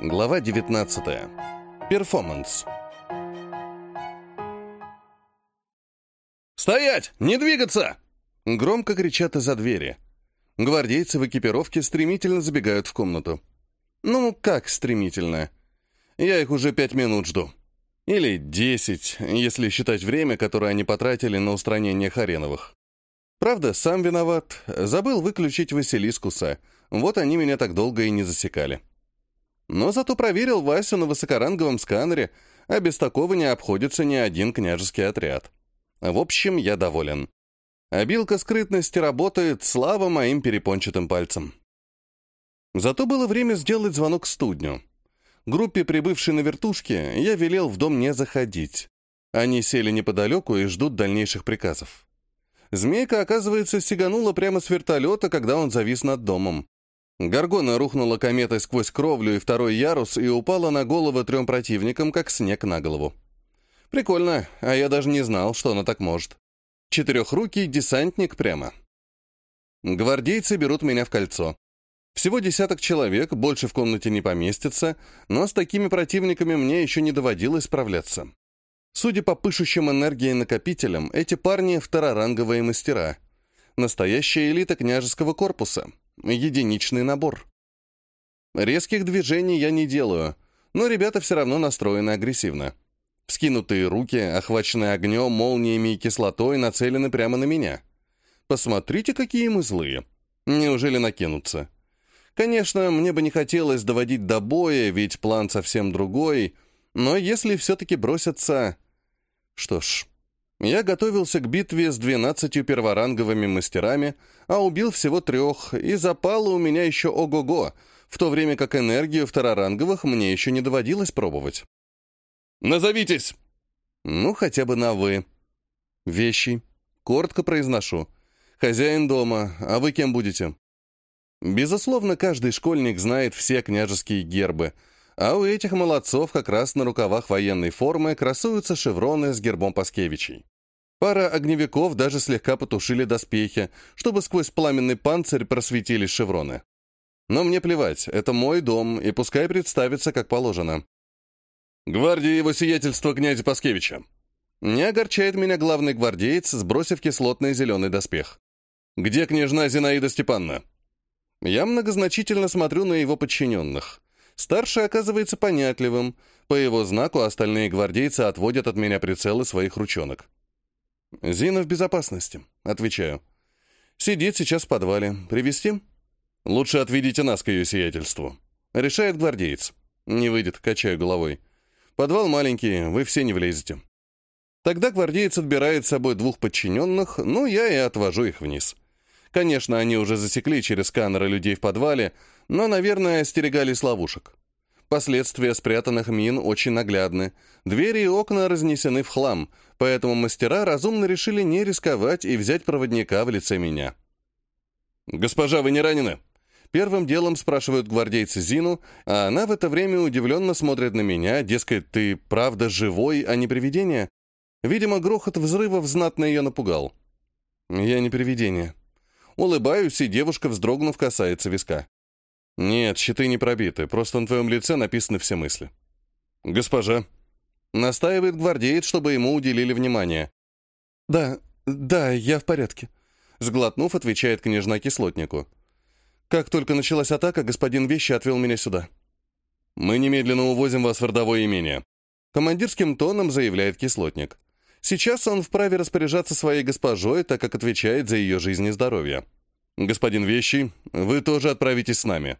Глава 19. Перформанс. «Стоять! Не двигаться!» Громко кричат из-за двери. Гвардейцы в экипировке стремительно забегают в комнату. Ну, как стремительно? Я их уже пять минут жду. Или десять, если считать время, которое они потратили на устранение Хареновых. Правда, сам виноват. Забыл выключить Василискуса. Вот они меня так долго и не засекали. Но зато проверил Васю на высокоранговом сканере, а без такого не обходится ни один княжеский отряд. В общем, я доволен. Обилка скрытности работает, слава моим перепончатым пальцам. Зато было время сделать звонок студню. Группе, прибывшей на вертушке, я велел в дом не заходить. Они сели неподалеку и ждут дальнейших приказов. Змейка, оказывается, сиганула прямо с вертолета, когда он завис над домом. Гаргона рухнула кометой сквозь кровлю и второй ярус и упала на голову трем противникам, как снег на голову. Прикольно, а я даже не знал, что она так может. Четырехрукий десантник прямо. Гвардейцы берут меня в кольцо. Всего десяток человек, больше в комнате не поместится, но с такими противниками мне еще не доводилось справляться. Судя по пышущим энергией накопителям, эти парни — второранговые мастера. Настоящая элита княжеского корпуса — Единичный набор. Резких движений я не делаю, но ребята все равно настроены агрессивно. Вскинутые руки, охваченные огнем, молниями и кислотой, нацелены прямо на меня. Посмотрите, какие мы злые. Неужели накинутся? Конечно, мне бы не хотелось доводить до боя, ведь план совсем другой, но если все-таки бросятся... Что ж, я готовился к битве с двенадцатью перворанговыми мастерами, а убил всего трех, и запало у меня еще ого-го, в то время как энергию второранговых мне еще не доводилось пробовать. «Назовитесь!» «Ну, хотя бы на «вы». «Вещи». Коротко произношу. «Хозяин дома, а вы кем будете?» Безусловно, каждый школьник знает все княжеские гербы, а у этих молодцов как раз на рукавах военной формы красуются шевроны с гербом Паскевичей. Пара огневиков даже слегка потушили доспехи, чтобы сквозь пламенный панцирь просветились шевроны. Но мне плевать, это мой дом, и пускай представится как положено. «Гвардия его сиятельства князя Паскевича». Не огорчает меня главный гвардеец, сбросив кислотный зеленый доспех. «Где княжна Зинаида Степановна?» Я многозначительно смотрю на его подчиненных. Старший оказывается понятливым. По его знаку остальные гвардейцы отводят от меня прицелы своих ручонок. «Зина в безопасности», — отвечаю. «Сидит сейчас в подвале. Привести? «Лучше отведите нас к ее сиятельству». Решает гвардеец. «Не выйдет», — качаю головой. «Подвал маленький, вы все не влезете». Тогда гвардеец отбирает с собой двух подчиненных, ну, я и отвожу их вниз. Конечно, они уже засекли через сканеры людей в подвале, но, наверное, остерегались ловушек. Последствия спрятанных мин очень наглядны. Двери и окна разнесены в хлам, поэтому мастера разумно решили не рисковать и взять проводника в лице меня. «Госпожа, вы не ранены?» Первым делом спрашивают гвардейцы Зину, а она в это время удивленно смотрит на меня, дескать, ты правда живой, а не привидение? Видимо, грохот взрывов знатно ее напугал. Я не привидение. Улыбаюсь, и девушка, вздрогнув, касается виска. «Нет, щиты не пробиты, просто на твоем лице написаны все мысли». «Госпожа». Настаивает гвардеец, чтобы ему уделили внимание. «Да, да, я в порядке», — сглотнув, отвечает княжна кислотнику. «Как только началась атака, господин Вещи отвел меня сюда». «Мы немедленно увозим вас в родовое имение», — командирским тоном заявляет кислотник. «Сейчас он вправе распоряжаться своей госпожой, так как отвечает за ее жизнь и здоровье. Господин Вещи, вы тоже отправитесь с нами».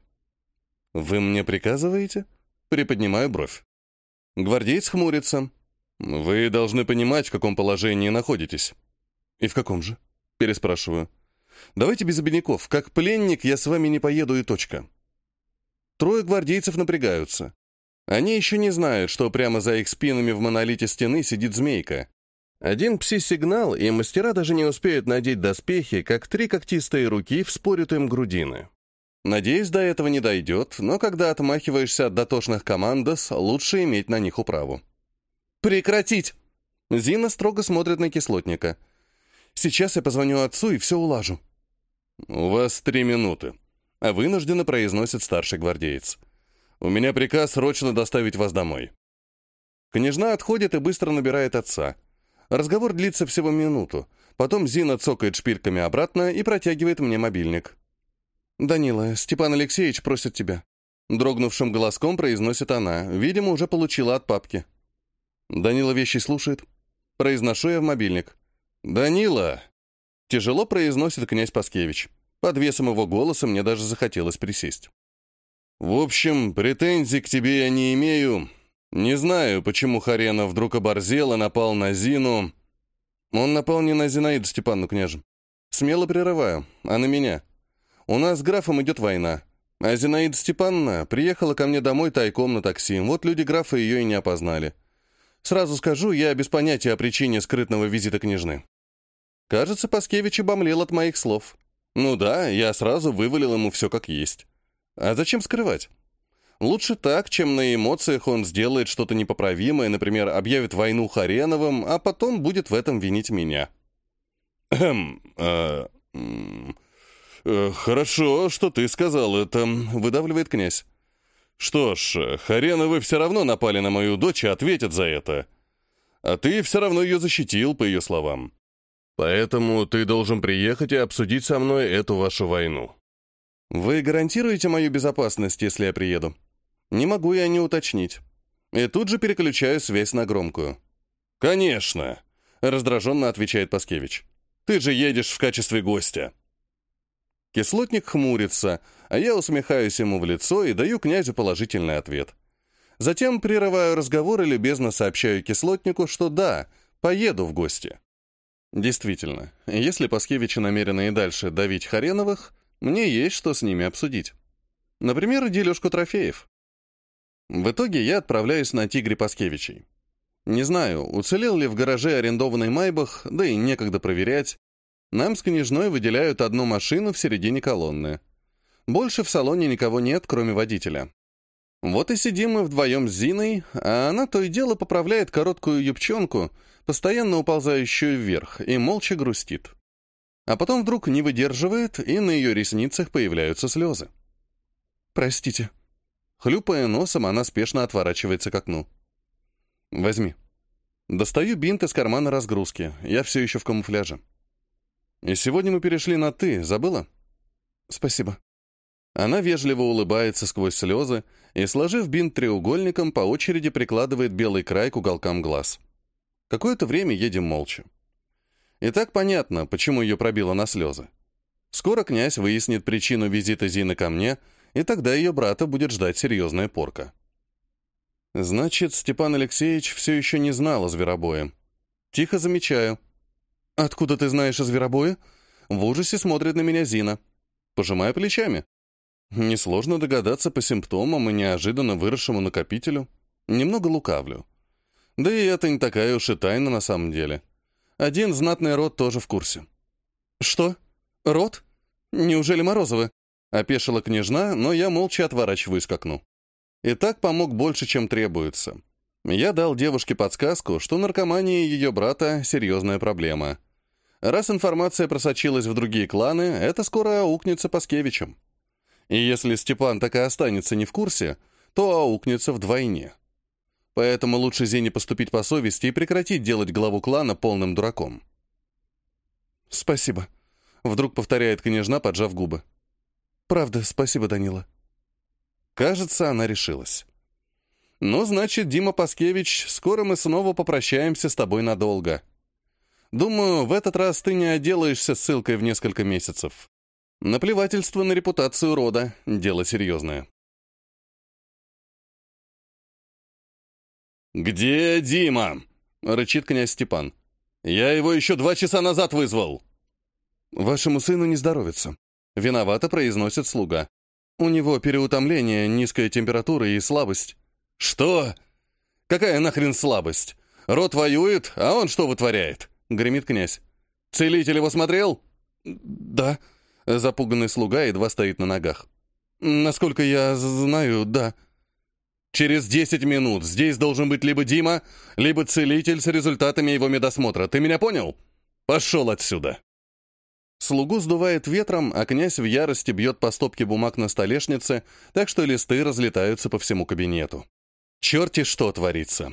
«Вы мне приказываете?» Приподнимаю бровь. Гвардеец хмурится. «Вы должны понимать, в каком положении находитесь». «И в каком же?» Переспрашиваю. «Давайте без обиняков. Как пленник я с вами не поеду и точка». Трое гвардейцев напрягаются. Они еще не знают, что прямо за их спинами в монолите стены сидит змейка. Один пси-сигнал, и мастера даже не успеют надеть доспехи, как три когтистые руки вспорят им грудины. Надеюсь, до этого не дойдет, но когда отмахиваешься от дотошных командос, лучше иметь на них управу. «Прекратить!» Зина строго смотрит на кислотника. «Сейчас я позвоню отцу и все улажу». «У вас три минуты», — вынужденно произносит старший гвардеец. У меня приказ срочно доставить вас домой». Княжна отходит и быстро набирает отца. Разговор длится всего минуту. Потом Зина цокает шпильками обратно и протягивает мне мобильник. «Данила, Степан Алексеевич просит тебя». Дрогнувшим голоском произносит она. Видимо, уже получила от папки. Данила вещи слушает. Произношу я в мобильник. «Данила!» Тяжело произносит князь Паскевич. Под весом его голоса мне даже захотелось присесть. «В общем, претензий к тебе я не имею. Не знаю, почему Харена вдруг оборзел и напал на Зину. Он напал не на Зинаиду Степанну княжем. Смело прерываю, а на меня. У нас с графом идет война. А Зинаида Степановна приехала ко мне домой тайком на такси. Вот люди графа ее и не опознали. Сразу скажу, я без понятия о причине скрытного визита княжны. Кажется, Паскевич обомлел от моих слов. Ну да, я сразу вывалил ему все как есть. А зачем скрывать? Лучше так, чем на эмоциях он сделает что-то непоправимое, например, объявит войну Хареновым, а потом будет в этом винить меня. «Эм, э, хорошо, что ты сказал это», — выдавливает князь. «Что ж, Хареновы все равно напали на мою дочь и ответят за это. А ты все равно ее защитил, по ее словам. Поэтому ты должен приехать и обсудить со мной эту вашу войну». «Вы гарантируете мою безопасность, если я приеду?» «Не могу я не уточнить». И тут же переключаю связь на громкую. «Конечно», — раздраженно отвечает Паскевич. «Ты же едешь в качестве гостя». Кислотник хмурится, а я усмехаюсь ему в лицо и даю князю положительный ответ. Затем прерываю разговор и любезно сообщаю кислотнику, что да, поеду в гости. Действительно, если Паскевичи намерены и дальше давить Хареновых, мне есть что с ними обсудить. Например, дележку трофеев. В итоге я отправляюсь на «Тигре Паскевичей». Не знаю, уцелел ли в гараже арендованный Майбах, да и некогда проверять. Нам с княжной выделяют одну машину в середине колонны. Больше в салоне никого нет, кроме водителя. Вот и сидим мы вдвоем с Зиной, а она то и дело поправляет короткую юбчонку, постоянно уползающую вверх, и молча грустит. А потом вдруг не выдерживает, и на ее ресницах появляются слезы. «Простите». Хлюпая носом, она спешно отворачивается к окну. «Возьми». Достаю бинт из кармана разгрузки, я все еще в камуфляже. И сегодня мы перешли на «ты», забыла? Спасибо. Она вежливо улыбается сквозь слезы и, сложив бинт треугольником, по очереди прикладывает белый край к уголкам глаз. Какое-то время едем молча. И так понятно, почему ее пробило на слезы. Скоро князь выяснит причину визита Зины ко мне, и тогда ее брата будет ждать серьезная порка. Значит, Степан Алексеевич все еще не знал о зверобое. Тихо замечаю. «Откуда ты знаешь о зверобое?» В ужасе смотрит на меня Зина. Пожимая плечами. Несложно догадаться по симптомам и неожиданно выросшему накопителю. Немного лукавлю. Да и это не такая уж и тайна на самом деле. Один знатный род тоже в курсе. «Что? Род? Неужели Морозовы?» Опешила княжна, но я молча отворачиваюсь к окну. И так помог больше, чем требуется. Я дал девушке подсказку, что наркомания ее брата — серьезная проблема. Раз информация просочилась в другие кланы, это скоро аукнется Паскевичем. И если Степан так и останется не в курсе, то аукнется вдвойне. Поэтому лучше Зине поступить по совести и прекратить делать главу клана полным дураком. «Спасибо», — вдруг повторяет княжна, поджав губы. «Правда, спасибо, Данила». Кажется, она решилась. «Ну, значит, Дима Паскевич, скоро мы снова попрощаемся с тобой надолго. Думаю, в этот раз ты не отделаешься ссылкой в несколько месяцев. Наплевательство на репутацию рода — дело серьезное. «Где Дима?» — рычит князь Степан. «Я его еще два часа назад вызвал». «Вашему сыну не здоровится», — виновато произносит слуга. «У него переутомление, низкая температура и слабость». «Что? Какая нахрен слабость? Род воюет, а он что вытворяет?» — гремит князь. «Целитель его смотрел?» «Да», Запуганный слуга едва стоит на ногах. «Насколько я знаю, да». «Через десять минут здесь должен быть либо Дима, либо целитель с результатами его медосмотра. Ты меня понял? Пошел отсюда!» Слугу сдувает ветром, а князь в ярости бьет по стопке бумаг на столешнице, так что листы разлетаются по всему кабинету. Черти что творится.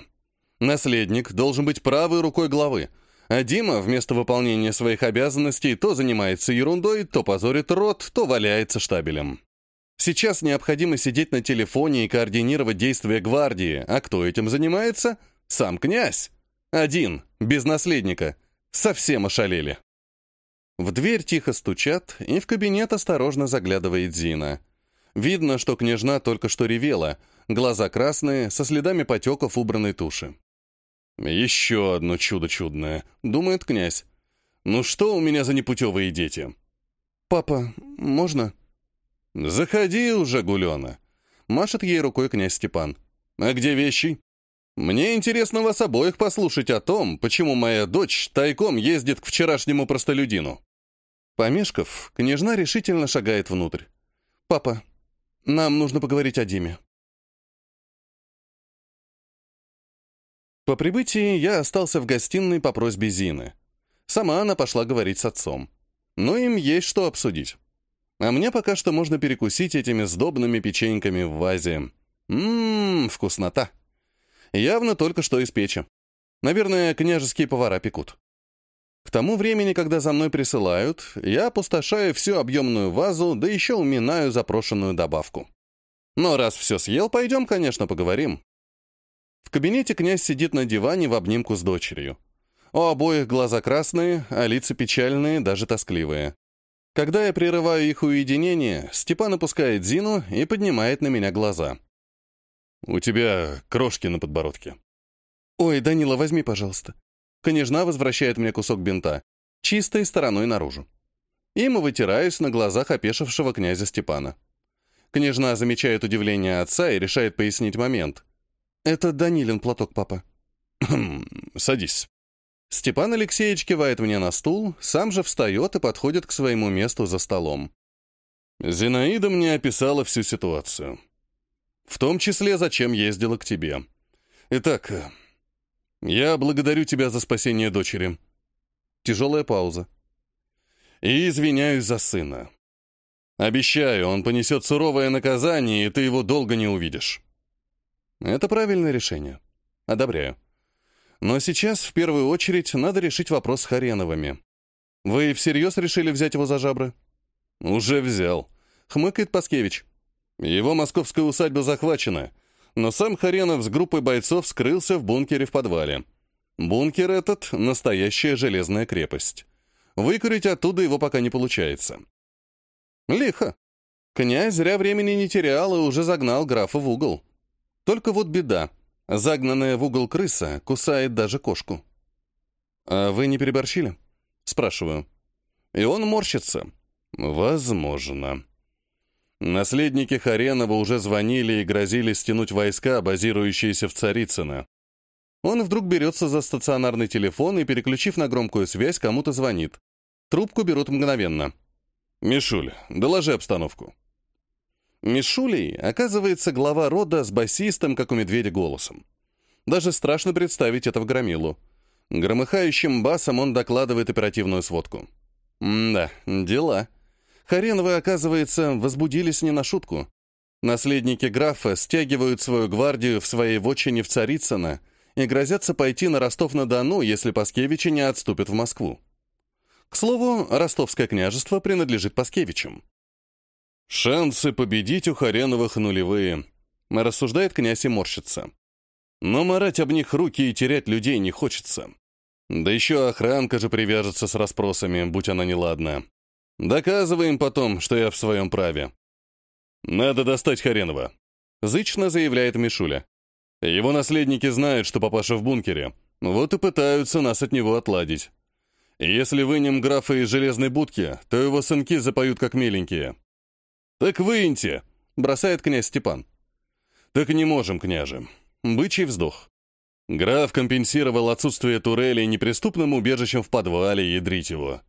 Наследник должен быть правой рукой главы, а Дима вместо выполнения своих обязанностей то занимается ерундой, то позорит рот, то валяется штабелем. Сейчас необходимо сидеть на телефоне и координировать действия гвардии, а кто этим занимается? Сам князь. Один, без наследника. Совсем ошалели. В дверь тихо стучат, и в кабинет осторожно заглядывает Зина. Видно, что княжна только что ревела, глаза красные, со следами потеков убранной туши. «Еще одно чудо чудное», — думает князь. «Ну что у меня за непутевые дети?» «Папа, можно?» «Заходи уже, Гулена», — машет ей рукой князь Степан. «А где вещи?» Мне интересно вас обоих послушать о том, почему моя дочь тайком ездит к вчерашнему простолюдину». Помешков, княжна решительно шагает внутрь. «Папа, нам нужно поговорить о Диме». По прибытии я остался в гостиной по просьбе Зины. Сама она пошла говорить с отцом. Но им есть что обсудить. А мне пока что можно перекусить этими сдобными печеньками в вазе. Ммм, вкуснота. Явно только что из печи. Наверное, княжеские повара пекут. К тому времени, когда за мной присылают, я опустошаю всю объемную вазу, да еще уминаю запрошенную добавку. Но раз все съел, пойдем, конечно, поговорим. В кабинете князь сидит на диване в обнимку с дочерью. У обоих глаза красные, а лица печальные, даже тоскливые. Когда я прерываю их уединение, Степан опускает Зину и поднимает на меня глаза. «У тебя крошки на подбородке». «Ой, Данила, возьми, пожалуйста». Княжна возвращает мне кусок бинта, чистой стороной наружу. Им вытираюсь на глазах опешившего князя Степана. Княжна замечает удивление отца и решает пояснить момент. «Это Данилин платок, папа». «Хм, садись». Степан Алексеевич кивает мне на стул, сам же встает и подходит к своему месту за столом. Зинаида мне описала всю ситуацию. В том числе, зачем ездила к тебе. Итак, я благодарю тебя за спасение дочери. Тяжелая пауза. И извиняюсь за сына. Обещаю, он понесет суровое наказание, и ты его долго не увидишь. Это правильное решение. Одобряю. Но сейчас, в первую очередь, надо решить вопрос с Хареновыми. Вы всерьез решили взять его за жабры? Уже взял. Хмыкает Паскевич. Его московская усадьба захвачена, но сам Харенов с группой бойцов скрылся в бункере в подвале. Бункер этот — настоящая железная крепость. Выкурить оттуда его пока не получается. Лихо. Князь зря времени не терял и уже загнал графа в угол. Только вот беда. Загнанная в угол крыса кусает даже кошку. «А вы не переборщили?» Спрашиваю. И он морщится. «Возможно». Наследники Харенова уже звонили и грозили стянуть войска, базирующиеся в Царицыно. Он вдруг берется за стационарный телефон и, переключив на громкую связь, кому-то звонит. Трубку берут мгновенно. «Мишуль, доложи обстановку». Мишулей оказывается глава рода с басистым, как у медведя, голосом. Даже страшно представить это в громилу. Громыхающим басом он докладывает оперативную сводку. М-да, дела. Хареновы, оказывается, возбудились не на шутку. Наследники графа стягивают свою гвардию в своей вотчине в Царицыно и грозятся пойти на Ростов-на-Дону, если Паскевичи не отступят в Москву. К слову, ростовское княжество принадлежит Паскевичам. «Шансы победить у Хареновых нулевые», — рассуждает князь и морщится. «Но морать об них руки и терять людей не хочется. Да еще охранка же привяжется с расспросами, будь она неладна. Доказываем потом, что я в своем праве. Надо достать Харенова, зычно заявляет Мишуля. Его наследники знают, что папаша в бункере, вот и пытаются нас от него отладить. Если вынем графа из железной будки, то его сынки запоют как миленькие. Так выньте, бросает князь Степан. Так не можем, княже. Бычий вздох. Граф компенсировал отсутствие турелей неприступным убежищем в подвале, ядрить его.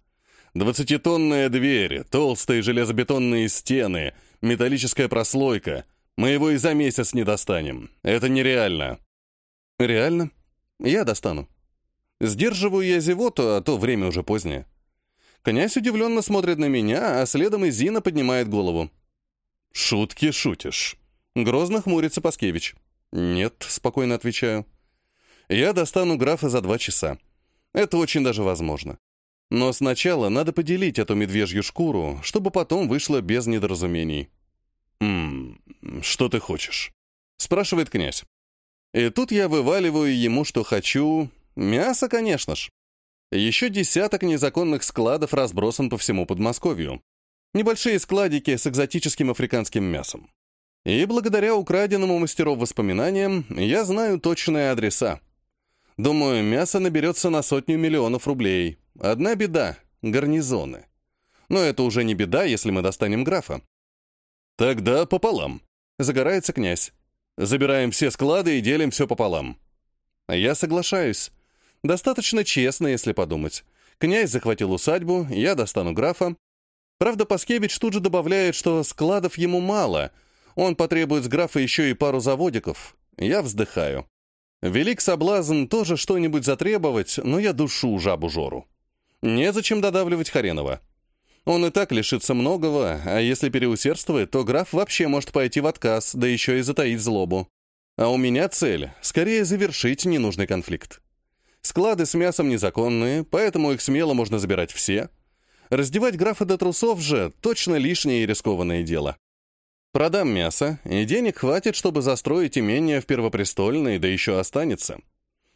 Двадцатитонная дверь, толстые железобетонные стены, металлическая прослойка. Мы его и за месяц не достанем. Это нереально. Реально? Я достану. Сдерживаю я зевоту, а то время уже позднее. Князь удивленно смотрит на меня, а следом и Зина поднимает голову. «Шутки шутишь». Грозно хмурится Паскевич. «Нет», — спокойно отвечаю. «Я достану графа за два часа. Это очень даже возможно. Но сначала надо поделить эту медвежью шкуру, чтобы потом вышло без недоразумений». «Ммм, что ты хочешь?» — спрашивает князь. И тут я вываливаю ему, что хочу. Мясо, конечно ж. Еще десяток незаконных складов разбросан по всему Подмосковью. Небольшие складики с экзотическим африканским мясом. И благодаря украденному мастеров воспоминаниям я знаю точные адреса. Думаю, мясо наберется на сотню миллионов рублей. Одна беда — гарнизоны. Но это уже не беда, если мы достанем графа. Тогда пополам. Загорается князь. Забираем все склады и делим все пополам. Я соглашаюсь. Достаточно честно, если подумать. Князь захватил усадьбу, я достану графа. Правда, Паскевич тут же добавляет, что складов ему мало. Он потребует с графа еще и пару заводиков. Я вздыхаю. Велик соблазн тоже что-нибудь затребовать, но я душу жабу Жору. Незачем додавливать Харенова. Он и так лишится многого, а если переусердствует, то граф вообще может пойти в отказ, да еще и затаить злобу. А у меня цель — скорее завершить ненужный конфликт. Склады с мясом незаконные, поэтому их смело можно забирать все. Раздевать графа до трусов же точно лишнее и рискованное дело. Продам мясо, и денег хватит, чтобы застроить имение в Первопрестольной, да еще останется.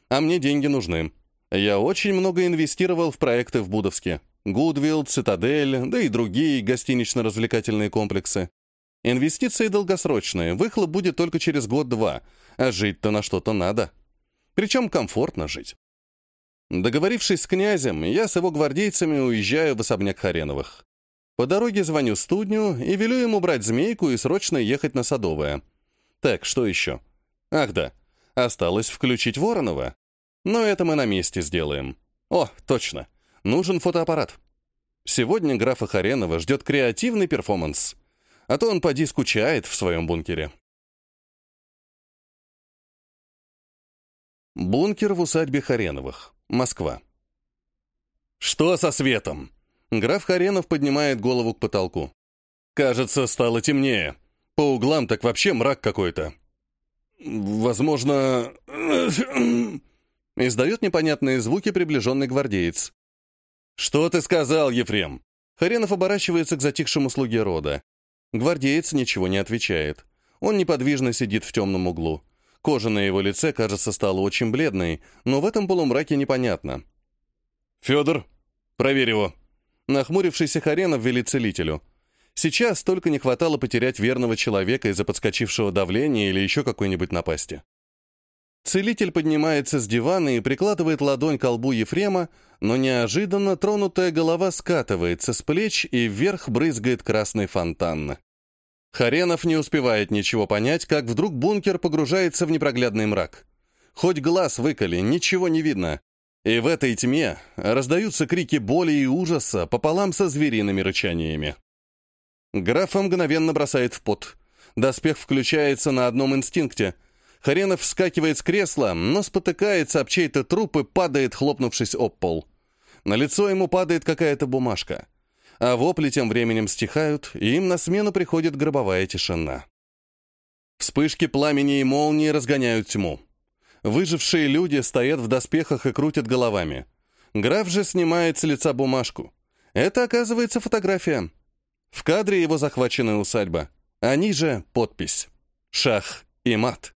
А мне деньги нужны. Я очень много инвестировал в проекты в Будовске. Гудвилл, Цитадель, да и другие гостинично-развлекательные комплексы. Инвестиции долгосрочные, выхлоп будет только через год-два, а жить-то на что-то надо. Причем комфортно жить. Договорившись с князем, я с его гвардейцами уезжаю в особняк Хареновых. По дороге звоню студню и велю ему брать змейку и срочно ехать на Садовое. Так, что еще? Ах да, осталось включить Воронова. Но это мы на месте сделаем. О, точно. Нужен фотоаппарат. Сегодня графа Харенова ждет креативный перформанс. А то он поди скучает в своем бункере. Бункер в усадьбе Хареновых. Москва. «Что со светом?» Граф Харенов поднимает голову к потолку. «Кажется, стало темнее. По углам так вообще мрак какой-то». «Возможно...» Издает непонятные звуки приближенный гвардеец. «Что ты сказал, Ефрем?» Харенов оборачивается к затихшему слуге рода. Гвардеец ничего не отвечает. Он неподвижно сидит в темном углу. Кожа на его лице, кажется, стала очень бледной, но в этом полумраке непонятно. «Федор, проверь его!» Нахмурившийся Харенов велит целителю. Сейчас только не хватало потерять верного человека из-за подскочившего давления или еще какой-нибудь напасти. Целитель поднимается с дивана и прикладывает ладонь к колбу Ефрема, но неожиданно тронутая голова скатывается с плеч и вверх брызгает красный фонтан. Харенов не успевает ничего понять, как вдруг бункер погружается в непроглядный мрак. Хоть глаз выколи, ничего не видно. И в этой тьме раздаются крики боли и ужаса пополам со звериными рычаниями. Графа мгновенно бросает в пот. Доспех включается на одном инстинкте — Харенов вскакивает с кресла, но спотыкается об чей-то труп и падает, хлопнувшись об пол. На лицо ему падает какая-то бумажка. А вопли тем временем стихают, и им на смену приходит гробовая тишина. Вспышки пламени и молнии разгоняют тьму. Выжившие люди стоят в доспехах и крутят головами. Граф же снимает с лица бумажку. Это, оказывается, фотография. В кадре его захваченная усадьба. А ниже подпись. Шах и мат.